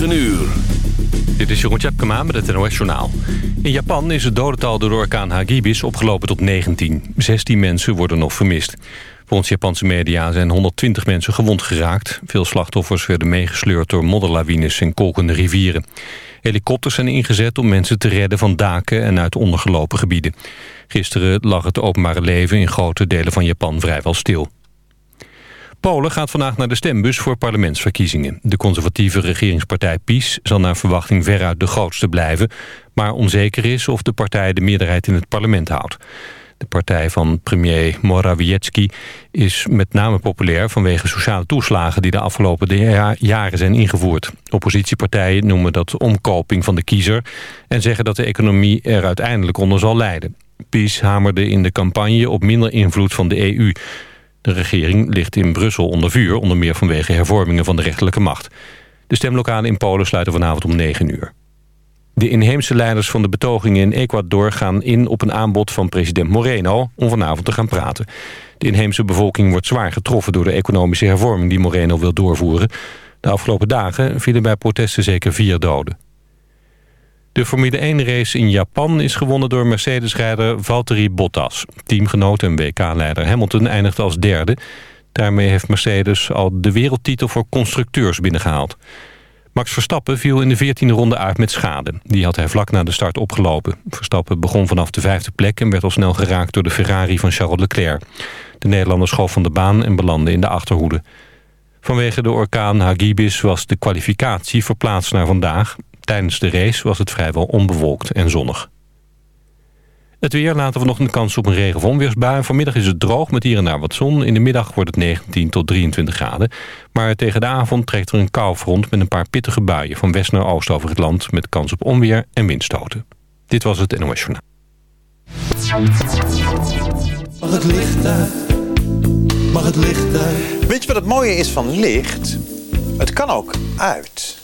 9 uur. Dit is Jeroen Tjepkema met het NOS Journaal. In Japan is het dodental door orkaan Hagibis opgelopen tot 19. 16 mensen worden nog vermist. Volgens Japanse media zijn 120 mensen gewond geraakt. Veel slachtoffers werden meegesleurd door modderlawines en kolkende rivieren. Helikopters zijn ingezet om mensen te redden van daken en uit ondergelopen gebieden. Gisteren lag het openbare leven in grote delen van Japan vrijwel stil. Polen gaat vandaag naar de stembus voor parlementsverkiezingen. De conservatieve regeringspartij PiS zal naar verwachting veruit de grootste blijven... maar onzeker is of de partij de meerderheid in het parlement houdt. De partij van premier Morawiecki is met name populair... vanwege sociale toeslagen die de afgelopen jaren zijn ingevoerd. Oppositiepartijen noemen dat omkoping van de kiezer... en zeggen dat de economie er uiteindelijk onder zal lijden. PiS hamerde in de campagne op minder invloed van de EU... De regering ligt in Brussel onder vuur, onder meer vanwege hervormingen van de rechterlijke macht. De stemlokalen in Polen sluiten vanavond om 9 uur. De inheemse leiders van de betogingen in Ecuador gaan in op een aanbod van president Moreno om vanavond te gaan praten. De inheemse bevolking wordt zwaar getroffen door de economische hervorming die Moreno wil doorvoeren. De afgelopen dagen vielen bij protesten zeker vier doden. De Formule 1-race in Japan is gewonnen door Mercedes-rijder Valtteri Bottas. Teamgenoot en WK-leider Hamilton eindigde als derde. Daarmee heeft Mercedes al de wereldtitel voor constructeurs binnengehaald. Max Verstappen viel in de 14e ronde uit met schade. Die had hij vlak na de start opgelopen. Verstappen begon vanaf de vijfde plek en werd al snel geraakt door de Ferrari van Charles Leclerc. De Nederlander schoof van de baan en belandde in de achterhoede. Vanwege de orkaan Hagibis was de kwalificatie verplaatst naar vandaag. Tijdens de race was het vrijwel onbewolkt en zonnig. Het weer laten we nog een kans op een regen- of onweersbui. Vanmiddag is het droog met hier en daar wat zon. In de middag wordt het 19 tot 23 graden. Maar tegen de avond trekt er een koufront met een paar pittige buien... van west naar oost over het land met kans op onweer en windstoten. Dit was het NOS Journaal. Mag het licht uit? Mag het licht uit? Weet je wat het mooie is van licht? Het kan ook uit.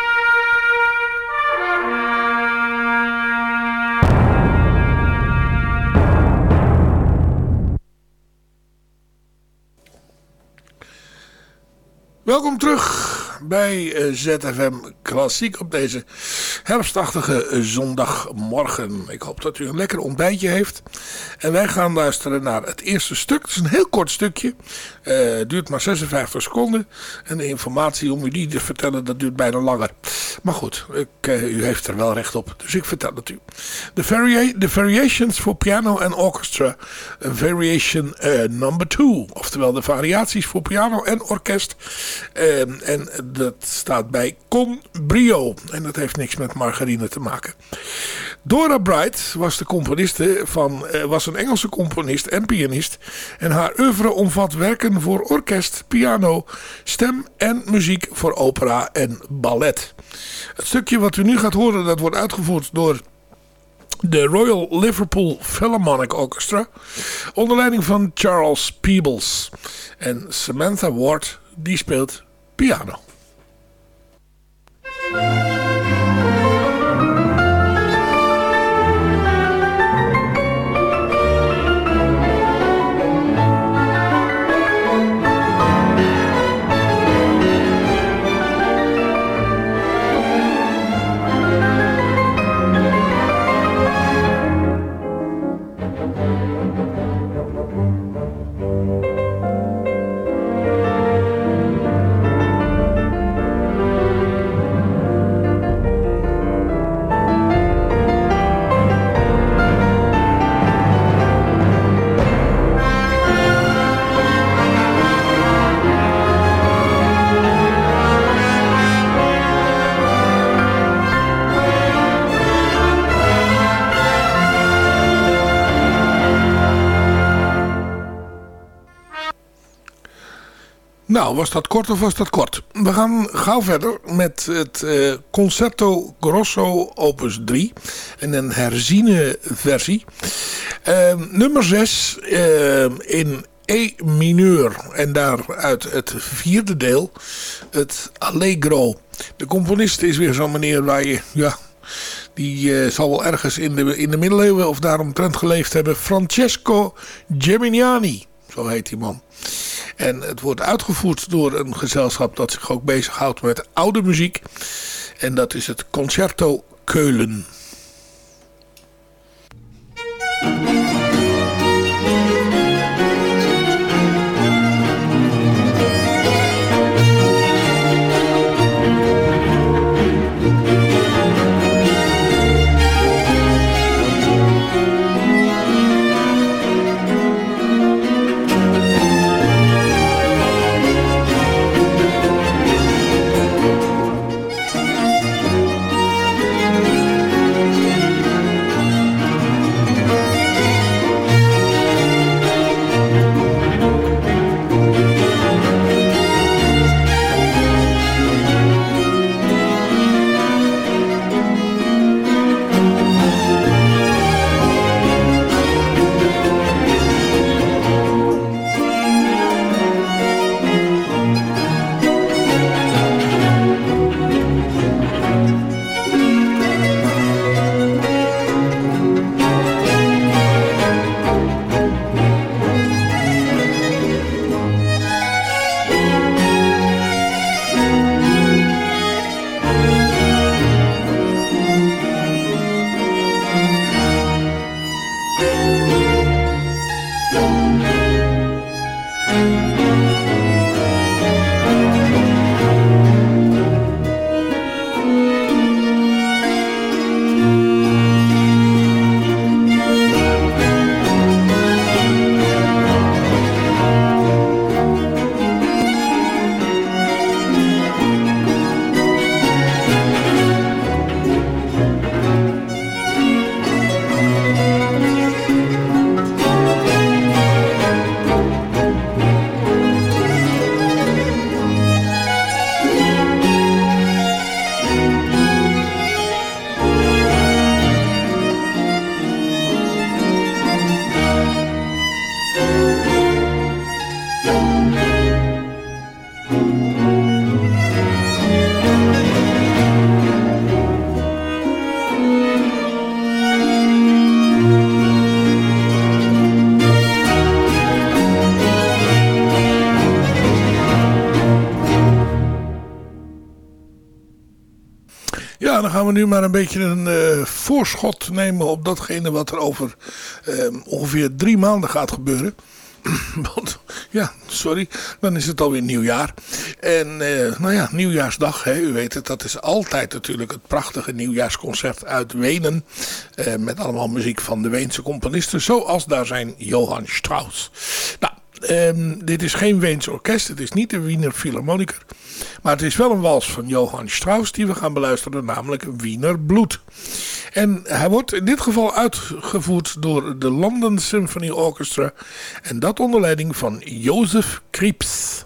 Welkom terug bij eh, ZFM Klassiek op deze herfstachtige eh, zondagmorgen. Ik hoop dat u een lekker ontbijtje heeft. En wij gaan luisteren naar het eerste stuk. Het is een heel kort stukje. Uh, duurt maar 56 seconden. En de informatie om u die te vertellen, dat duurt bijna langer. Maar goed, ik, u heeft er wel recht op. Dus ik vertel het u. The, varia the Variations for Piano and Orchestra. Variation number 2. Oftewel de variaties voor piano en orkest. en dat staat bij Con Brio. En dat heeft niks met margarine te maken. Dora Bright was, de componiste van, eh, was een Engelse componist en pianist. En haar oeuvre omvat werken voor orkest, piano, stem en muziek voor opera en ballet. Het stukje wat u nu gaat horen, dat wordt uitgevoerd door de Royal Liverpool Philharmonic Orchestra. Onder leiding van Charles Peebles. En Samantha Ward, die speelt piano. Música Nou, was dat kort of was dat kort? We gaan gauw verder met het uh, Concerto Grosso opus 3. En een herziene versie. Uh, nummer 6 uh, in E mineur. En daaruit het vierde deel, het Allegro. De componist is weer zo'n meneer waar je... Ja, die zal wel ergens in de, in de middeleeuwen of daaromtrent geleefd hebben. Francesco Geminiani, zo heet die man. En het wordt uitgevoerd door een gezelschap dat zich ook bezighoudt met oude muziek. En dat is het Concerto Keulen. Nu maar een beetje een uh, voorschot nemen op datgene wat er over uh, ongeveer drie maanden gaat gebeuren. Want, ja, sorry, dan is het alweer nieuwjaar. En uh, nou ja, nieuwjaarsdag, hè, u weet het, dat is altijd natuurlijk het prachtige nieuwjaarsconcert uit Wenen. met allemaal muziek van de Weense componisten, zoals daar zijn Johann Strauss. Nou, um, dit is geen Weens orkest, het is niet de Wiener Philharmoniker. Maar het is wel een wals van Johann Strauss die we gaan beluisteren, namelijk Wiener Bloed. En hij wordt in dit geval uitgevoerd door de London Symphony Orchestra. En dat onder leiding van Jozef Krieps.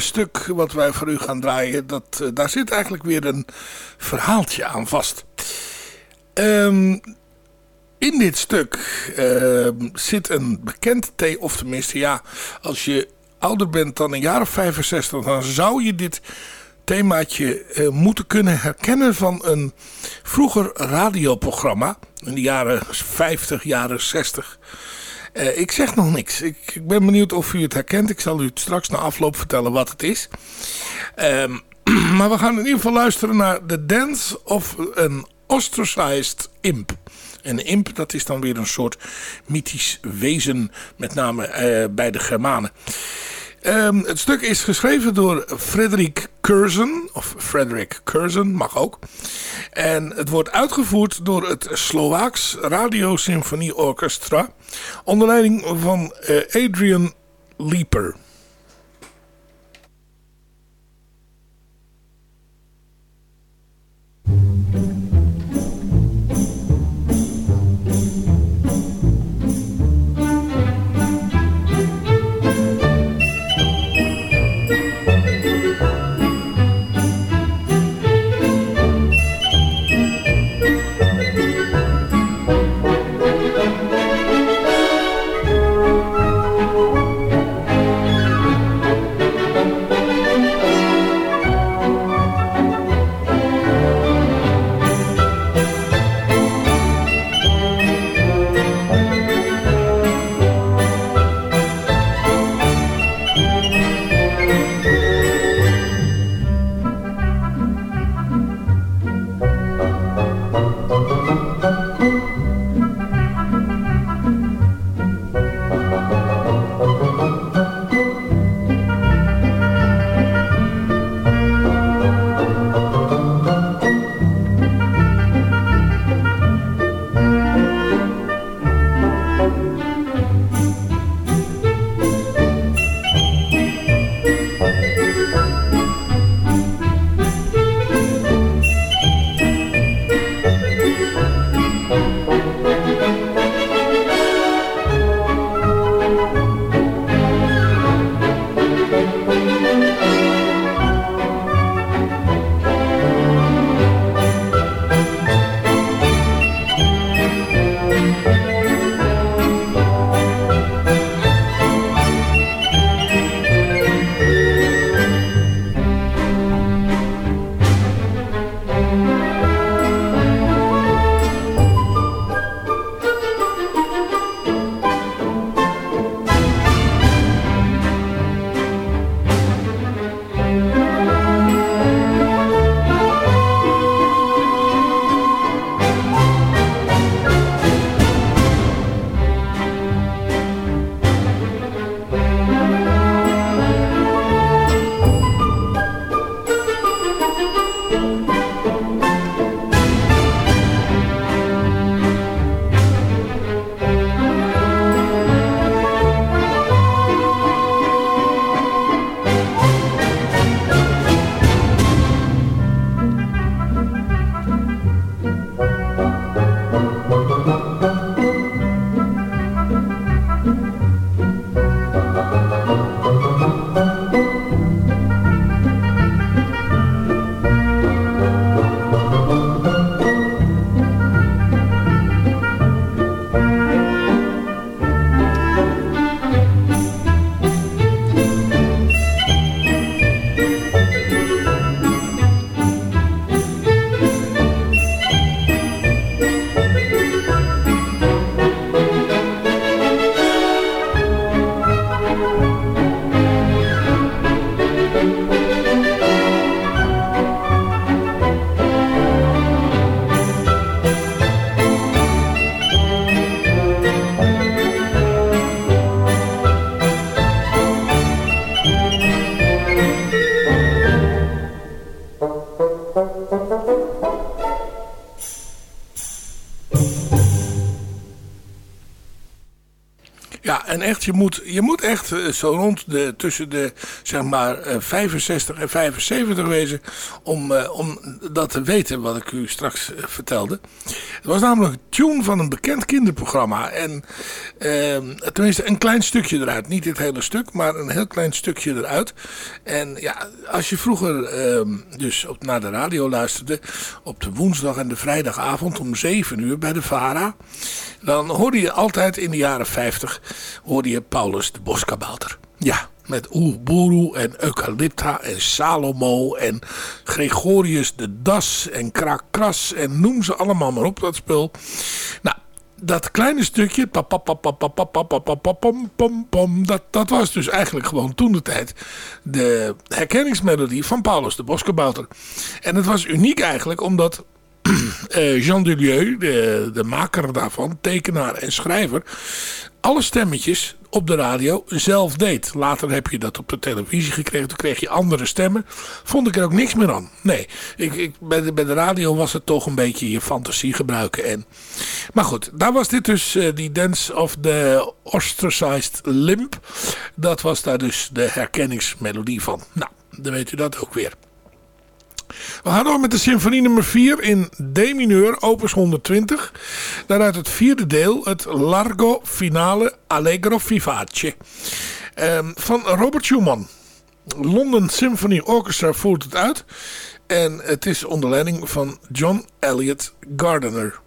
Volgende stuk wat wij voor u gaan draaien, dat, uh, daar zit eigenlijk weer een verhaaltje aan vast. Um, in dit stuk uh, zit een bekend thee, of tenminste ja, als je ouder bent dan een jaar of 65, dan zou je dit themaatje uh, moeten kunnen herkennen van een vroeger radioprogramma in de jaren 50, jaren 60. Uh, ik zeg nog niks. Ik, ik, ben benieuwd of u het herkent. Ik zal u het straks na afloop vertellen wat het is. Um, maar we gaan in ieder geval luisteren naar The Dance of an Ostracized Imp. En een imp, dat is dan weer een soort mythisch wezen, met name uh, bij de Germanen. Ehm, het stuk is geschreven door Frederik Curzon. Of Frederik Curzon, mag ook. En het wordt uitgevoerd door het Slovaaks Radio Symfonie Orchestra. Onder leiding van eh, Adrian Lieper. Je moet, je moet echt eh, zo rond de, tussen de, zeg maar, eh, 65 en 75 wezen om, eh, om dat te weten wat ik u straks eh, vertelde. Het was namelijk een tune van een bekend kinderprogramma. En eh, tenminste een klein stukje eruit. Niet het hele stuk, maar een heel klein stukje eruit. En ja, als je vroeger eh, dus op, naar de radio luisterde, op de woensdag en de vrijdagavond om 7 uur bij de VARA... dan hoorde je altijd in de jaren 50 hoorde je Paulus de Boskabouter. Ja, met Oerburu en Eucalypta en Salomo en Gregorius de Das en Krakras en noem ze allemaal maar op, dat spul. Nou, dat kleine stukje, dat, dat was dus eigenlijk gewoon toen de tijd de herkenningsmelodie van Paulus de boskebouter. En het was uniek eigenlijk omdat Jean Dulieu, de, de maker daarvan, tekenaar en schrijver, alle stemmetjes op de radio zelf deed. Later heb je dat op de televisie gekregen. Toen kreeg je andere stemmen. Vond ik er ook niks meer aan. Nee, ik, ik, bij, de, bij de radio was het toch een beetje je fantasie gebruiken. En, maar goed, daar was dit dus uh, die Dance of the Ostracized Limp. Dat was daar dus de herkenningsmelodie van. Nou, dan weet u dat ook weer. We gaan door met de symfonie nummer 4 in D mineur, opus 120. Daaruit het vierde deel, het Largo Finale Allegro Vivace. Um, van Robert Schumann. London Symphony Orchestra voert het uit. En het is onder leiding van John Elliott Gardiner.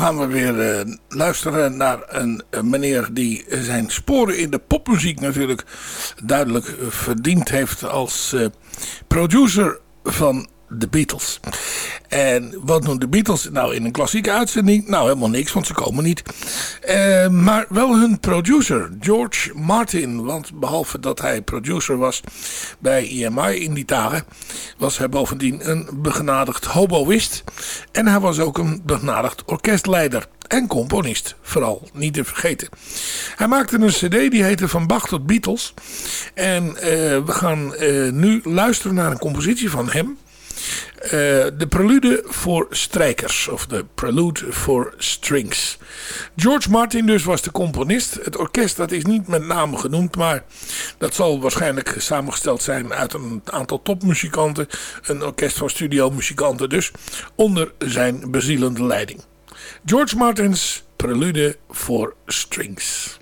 Gaan we weer eh, luisteren naar een, meneer die zijn sporen in de popmuziek natuurlijk duidelijk uh, verdiend heeft als producer van de Beatles. En wat doen de Beatles nou in een klassieke uitzending? Nou, helemaal niks, want ze komen niet. Uh, maar wel hun producer, George Martin. Want behalve dat hij producer was bij EMI in die dagen... was hij bovendien een begenadigd hoboïst. En hij was ook een begenadigd orkestleider en componist, vooral niet te vergeten. Hij maakte een cd die heette Van Bach tot Beatles. En uh, we gaan uh, nu luisteren naar een compositie van hem... Uh, de prelude voor strijkers. Of de prelude voor strings. George Martin dus was de componist. Het orkest dat is niet met name genoemd. Maar dat zal waarschijnlijk samengesteld zijn uit een aantal topmuzikanten. Een orkest van studiomuzikanten dus. Onder zijn bezielende leiding. George Martins prelude voor strings.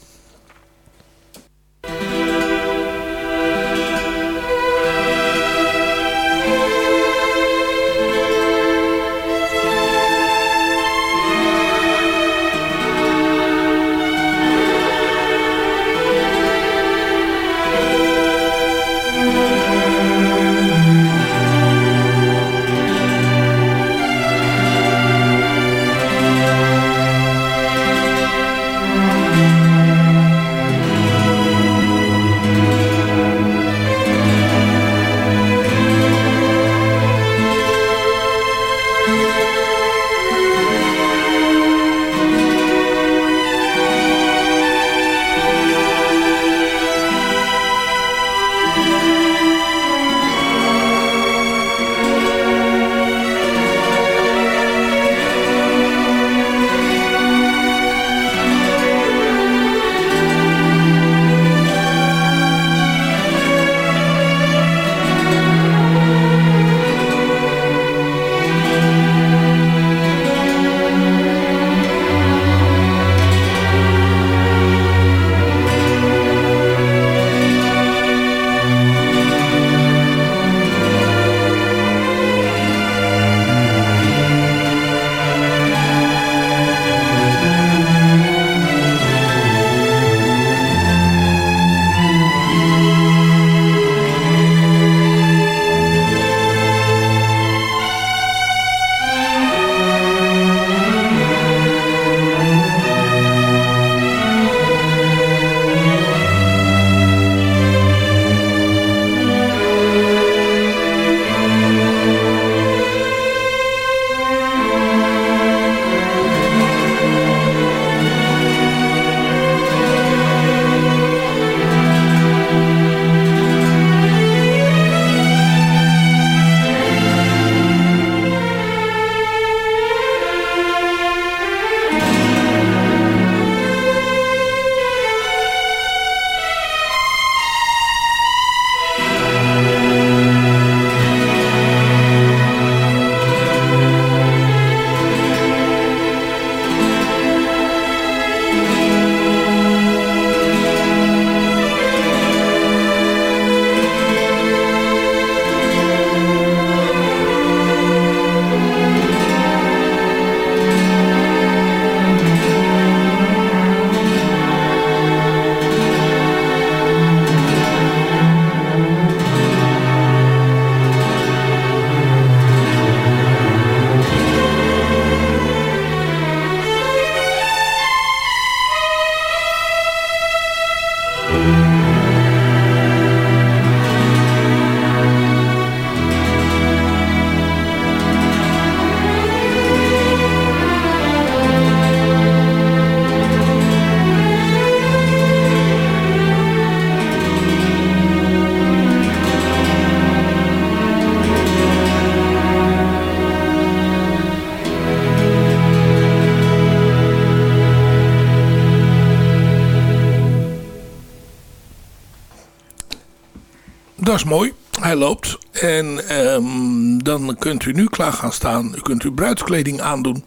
Klaar gaan staan. U kunt uw bruidskleding aandoen.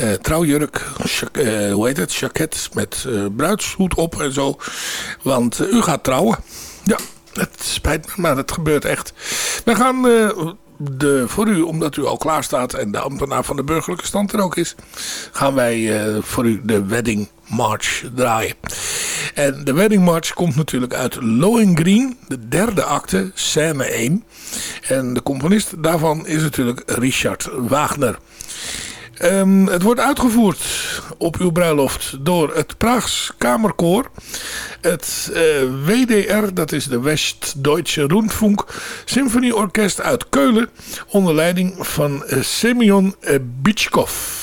Uh, trouwjurk, uh, hoe heet het? Jacket met uh, bruidshoed op en zo. Want u gaat trouwen. Ja, het spijt me, maar het gebeurt echt. We gaan de, voor u, omdat u al klaar staat en de ambtenaar van de burgerlijke stand er ook is, gaan wij eh, voor u de Wedding March draaien. En de Wedding March komt natuurlijk uit Lohengrin, de derde acte, scène 1. En de componist daarvan is natuurlijk Richard Wagner. Um, het wordt uitgevoerd op uw bruiloft door het Praags Kamerkoor. Het uh, WDR, dat is de West-Deutsche Rundfunk Symfonieorkest uit Keulen. Onder leiding van uh, Semyon Bitschkov.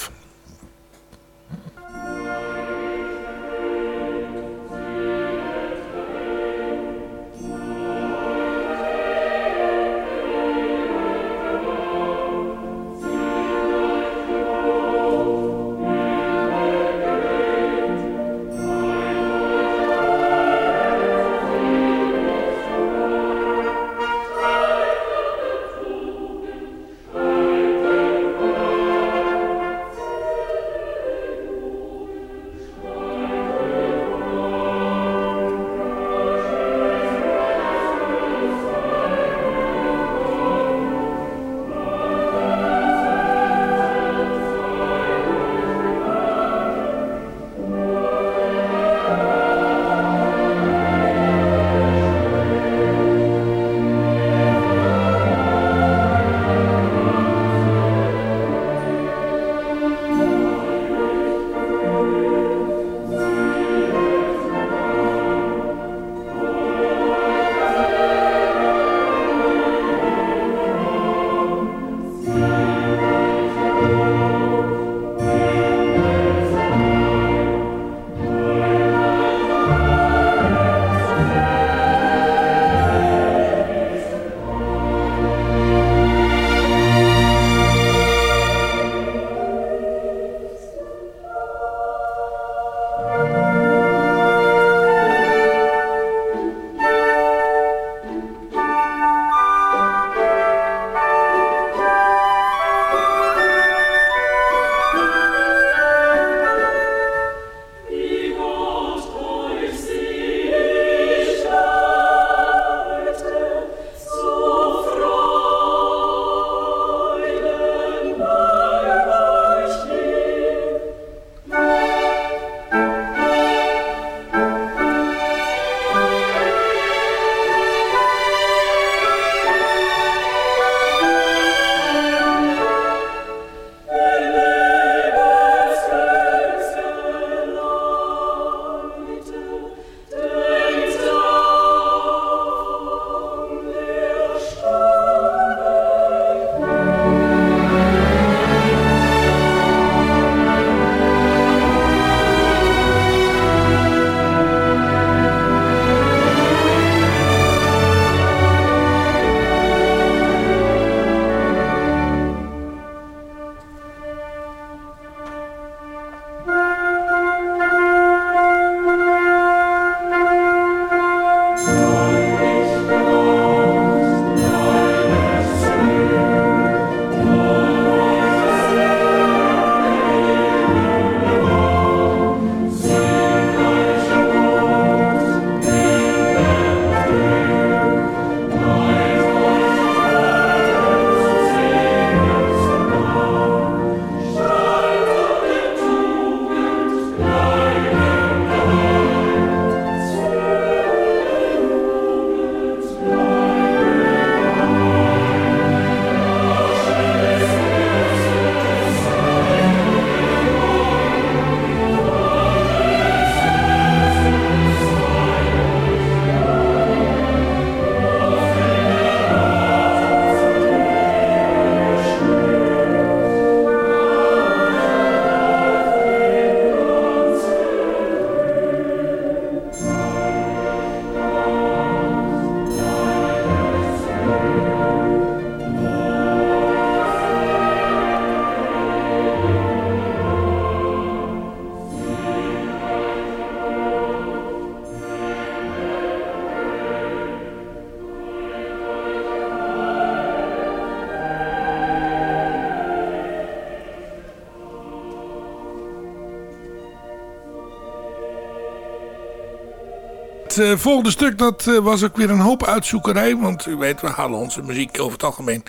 Het uh, volgende stuk dat uh, was ook weer een hoop uitzoekerij. Want u weet, we halen onze muziek over het algemeen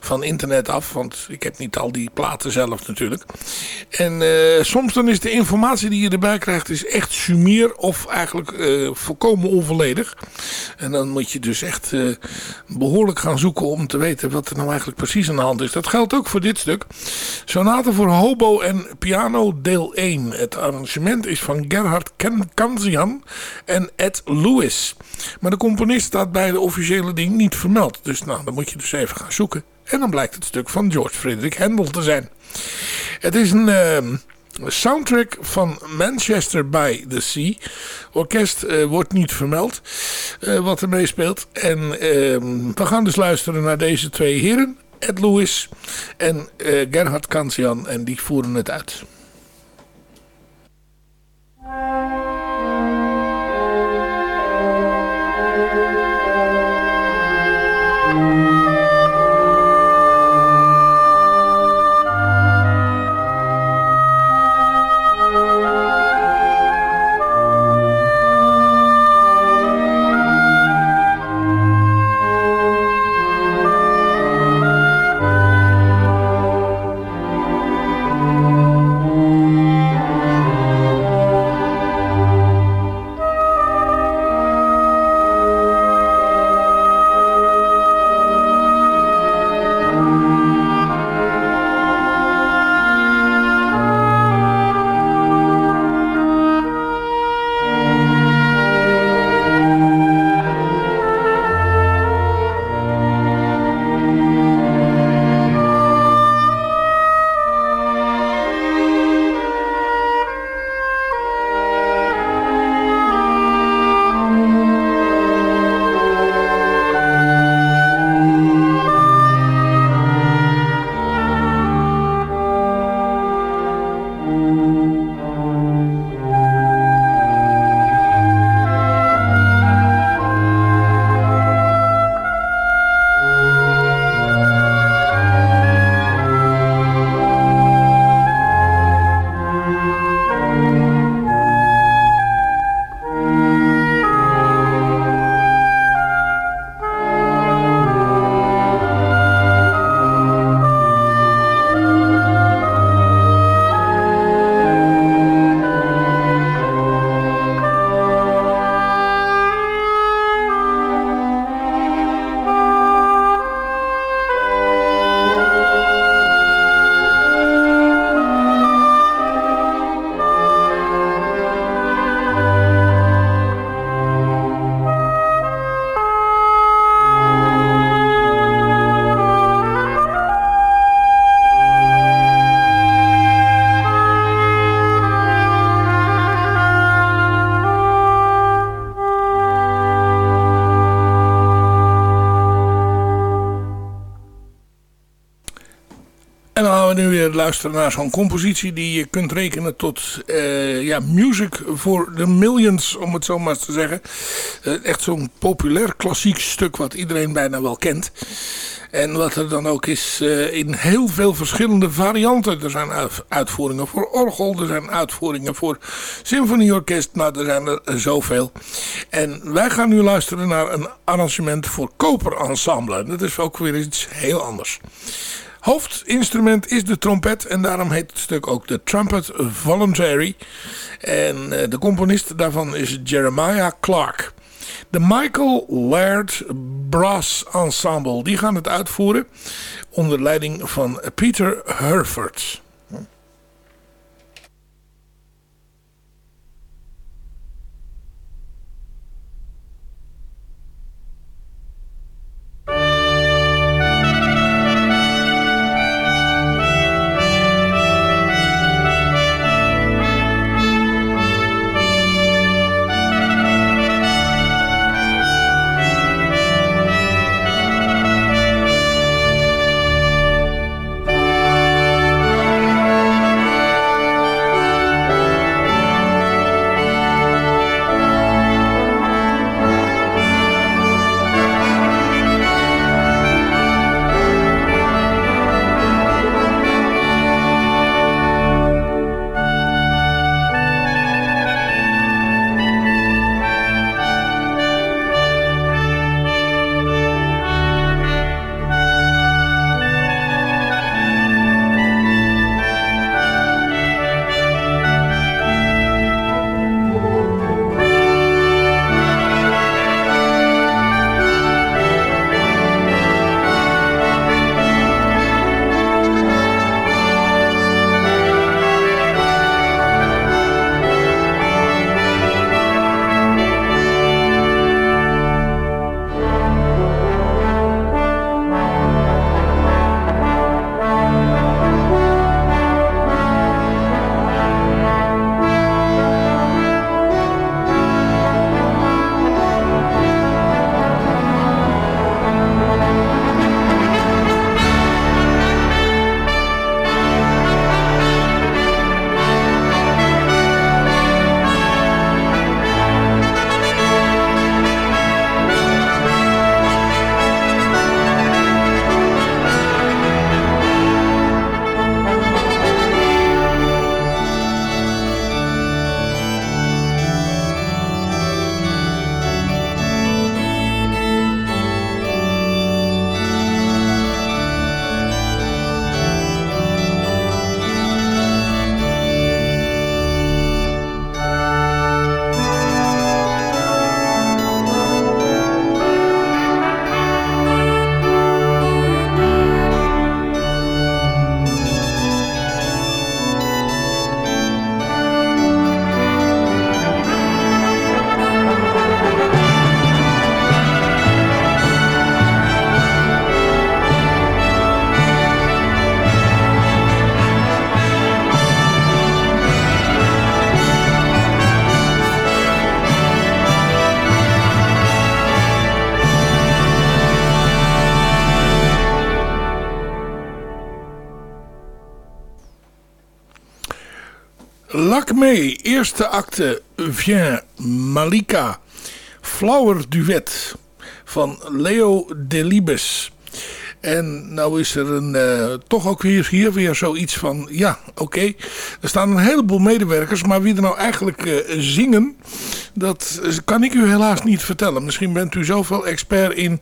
van internet af. Want ik heb niet al die platen zelf natuurlijk. En uh, soms dan is de informatie die je erbij krijgt is echt sumier of eigenlijk volkomen onvolledig. En dan moet je dus echt behoorlijk gaan zoeken om te weten wat er nou eigenlijk precies aan de hand is. Dat geldt ook voor dit stuk. Sonate voor hobo en piano deel 1. Het arrangement is van Gerhard Kanzian en Ed Lewis. Maar de componist staat bij de officiële ding niet vermeld. Dus nou, dan moet je dus even gaan zoeken. En dan blijkt het stuk van George Frederick Handel te zijn. Het is een... Uh, soundtrack van Manchester by the Sea. Orkest uh, wordt niet vermeld uh, wat er meespeelt. En uh, we gaan dus luisteren naar deze twee heren. Ed Lewis en uh, Gerhard Kansian. En die voeren het uit. Luisteren naar zo'n compositie die je kunt rekenen tot uh, ja, music for the millions, om het zo maar te zeggen. Uh, echt zo'n populair klassiek stuk wat iedereen bijna wel kent. En wat er dan ook is uh, in heel veel verschillende varianten. Er zijn uitvoeringen voor orgel, er zijn uitvoeringen voor symfonieorkest, maar er zijn er zoveel. En wij gaan nu luisteren naar een arrangement voor koperensemble. Dat is ook weer iets heel anders. Hoofdinstrument is de trompet en daarom heet het stuk ook de Trumpet Voluntary. En eh, de componist daarvan is Jeremiah Clark. De Michael Laird Brass Ensemble, die gaan het uitvoeren onder leiding van Peter Herford. Lakme, eerste acte, Vien Malika. Flower Duet van Leo Delibes. En nou is er een, uh, toch ook weer hier weer zoiets van... Ja, oké, er staan een heleboel medewerkers... maar wie er nou eigenlijk uh, zingen... dat kan ik u helaas niet vertellen. Misschien bent u zoveel expert in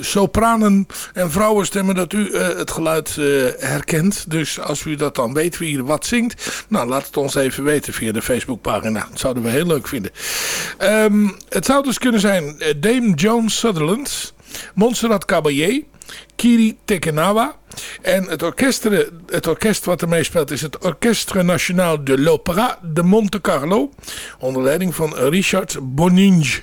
sopranen en vrouwenstemmen... dat u uh, het geluid herkent. Dus als u dat dan weet wie er wat zingt... nou, laat het ons even weten via de Facebookpagina. Dat zouden we heel leuk vinden. Um, het zou dus kunnen zijn Dame Jones Sutherland... Montserrat Caballé... Kiri Tekenawa. En het orkest, het orkest wat ermee speelt is het Orchestre National de l'Opéra de Monte Carlo. Onder leiding van Richard Boninge.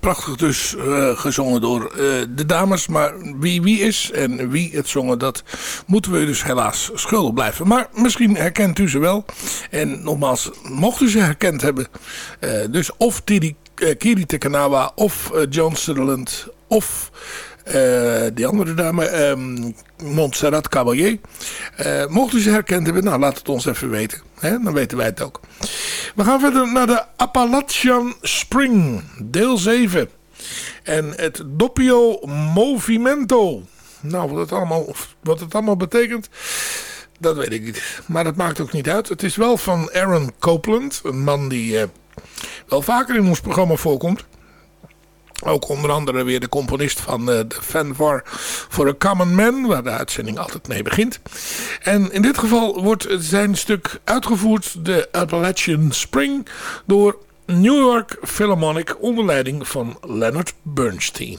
Prachtig dus uh, gezongen door uh, de dames. Maar wie wie is en wie het zongen, dat moeten we dus helaas schuldig blijven. Maar misschien herkent u ze wel. En nogmaals, mocht u ze herkend hebben. Uh, dus of Tiri, Kiri Tekanawa of John Sutherland of... Uh, die andere dame, um, Montserrat Caballé. Uh, mocht u ze herkend hebben, nou laat het ons even weten. Hè? Dan weten wij het ook. We gaan verder naar de Appalachian Spring, deel 7. En het Doppio Movimento. Nou, wat het allemaal, wat het allemaal betekent, dat weet ik niet. Maar dat maakt ook niet uit. Het is wel van Aaron Copeland, een man die uh, wel vaker in ons programma voorkomt. Ook onder andere weer de componist van uh, de Fanfare for a Common Man, waar de uitzending altijd mee begint. En in dit geval wordt zijn stuk uitgevoerd, de Appalachian Spring, door New York Philharmonic onder leiding van Leonard Bernstein.